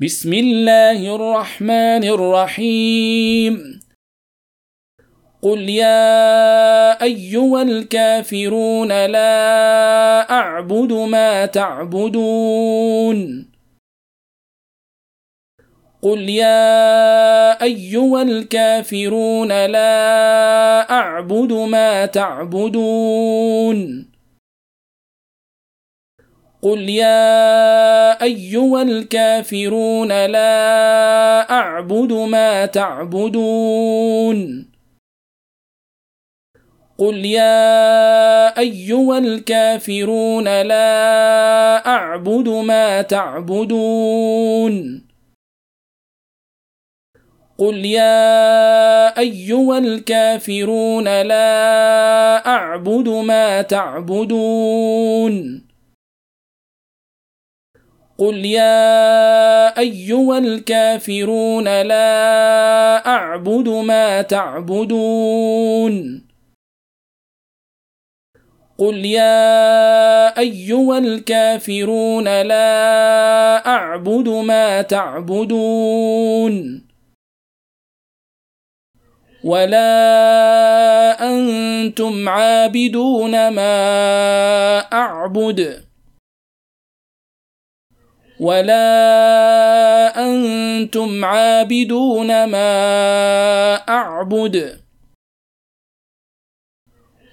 بسم الله الرحمن الرحيم. قل يا أيها الكافرون لا أعبد ما تعبدون. قل يا أيها الكافرون لا أعبد ما تعبدون. قل يا أيها الكافرون لا أعبد ما تعبدون. قل يا أيها الكافرون لا أعبد ما تعبدون. قل يا أيها الكافرون لا أعبد ما تعبدون. قل يا أيها الكافرون لا أعبد ما تعبدون قل يا أيها الكافرون لا أعبد ما تعبدون ولا أنتم عابدون ما أعبد ولا أنتم عابدون ما أعبد.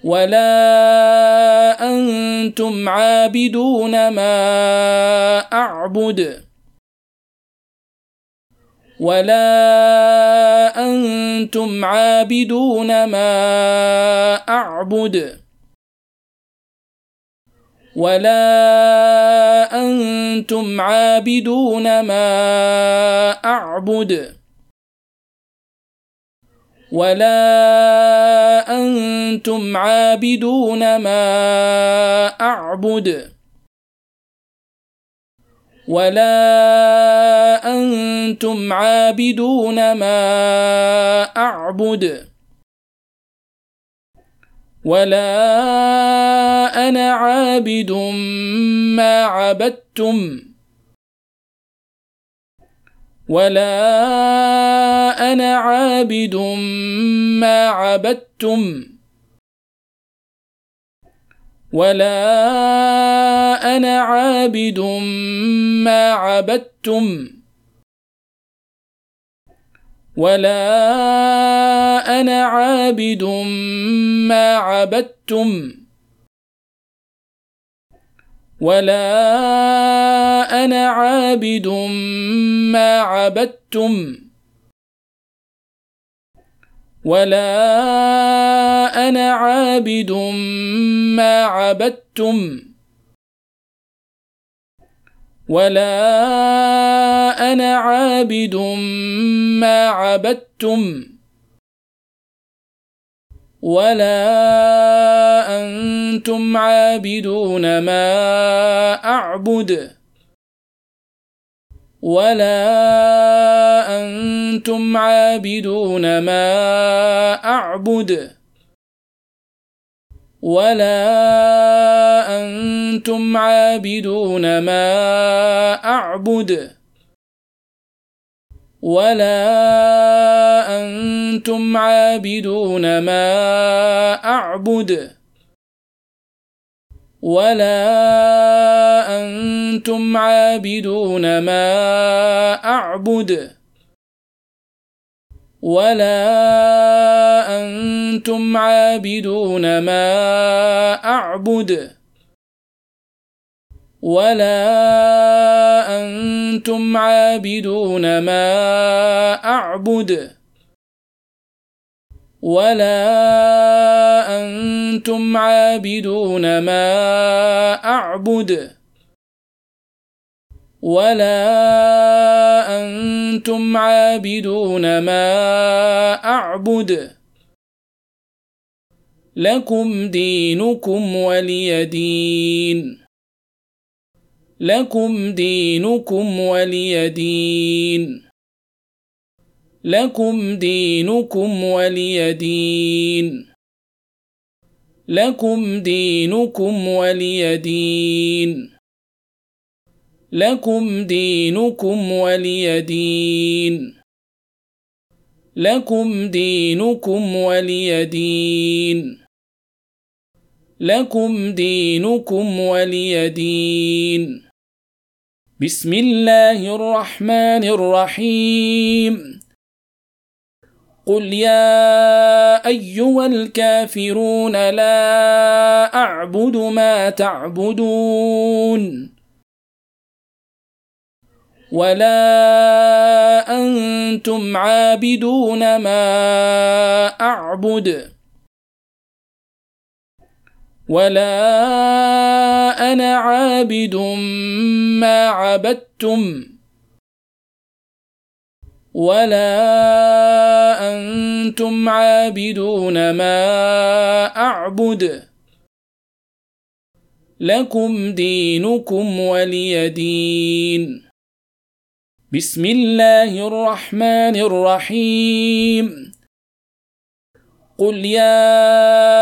ولا أنتم عابدون ما أعبد. ولا أنتم عابدون ما أعبد. ولا أنتم عابدون ما أعبد. ولا أنتم عابدون ما أعبد. ولا أنتم عابدون ما أعبد. ولا أنا عابد ما عبدتم ولا أنا عابد ما عبدتم ولا أنا عابد ما عبدتم ولا أنا عابد ما عبدتم ولا أنا عابد ما عبدتم ولا أنا عابد ما عبدتم ولا أنا عابد ما عبدتم ولا أنتم عابدون ما أعبد ولا أنتم عابدون ما أعبد ولا أنتم عابدون ما أعبد ولا أنتم عابدون ما أعبد ولا أنتم عابدون ما أعبد ولا أنتم عابدون ما أعبد ولا أنتم عابدون ما أعبد ولا أنتم عابدون ما أعبد ولا أنتم عابدون ما أعبد لكم دينكم ولي دين لكم دينكم ولي دين. لكم دينكم ولي دين. لكم دينكم ولي دين. لكم دينكم ولي دين. لكم دينكم ولي دين. لكم دينكم ولي دين. بسم الله الرحمن الرحيم. قل يا أيها الكافرون لا أعبد ما تعبدون ولا أنتم عابدون ما أعبد. ولا أنا عابد ما عبدتم ولا أنتم عابدون ما أعبد لكم دينكم ولي دين بسم الله الرحمن الرحيم قل يا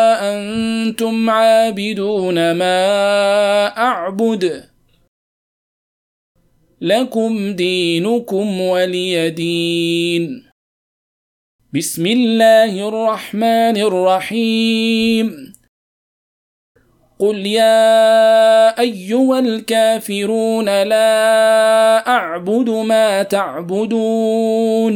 أنتم عابدون ما أعبد. لكم دينكم ولي دين. بسم الله الرحمن الرحيم. قل يا أيها الكافرون لا أعبد ما تعبدون.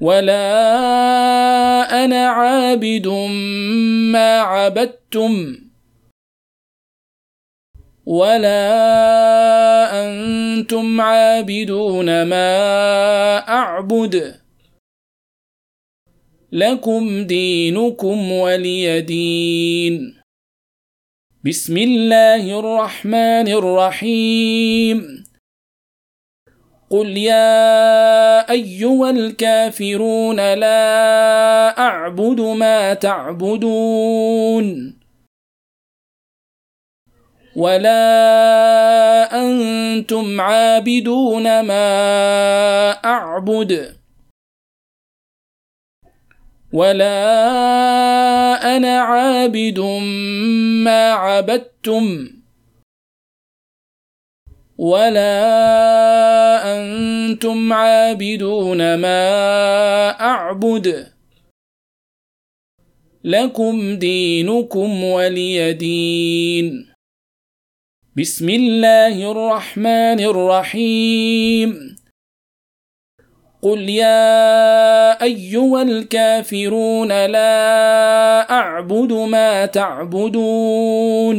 ولا أنا عابد ما عبدتم ولا أنتم عابدون ما أعبد لكم دينكم ولي دين بسم الله الرحمن الرحيم قل يا أيها الكافرون لا أعبد ما تعبدون ولا أنتم عابدون ما أعبد ولا أنا عابد ما عبدتم ولا أنتم عابدون ما أعبد. لكم دينكم ولي دين. بسم الله الرحمن الرحيم. قل يا أيها الكافرون لا أعبد ما تعبدون.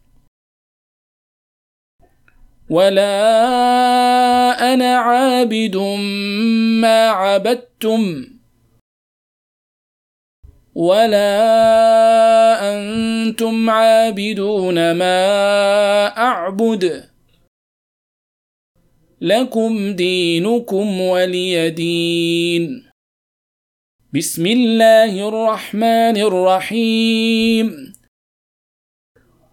ولا أنا عابد ما عبدتم ولا أنتم عابدون ما أعبد لكم دينكم ولي دين بسم الله الرحمن الرحيم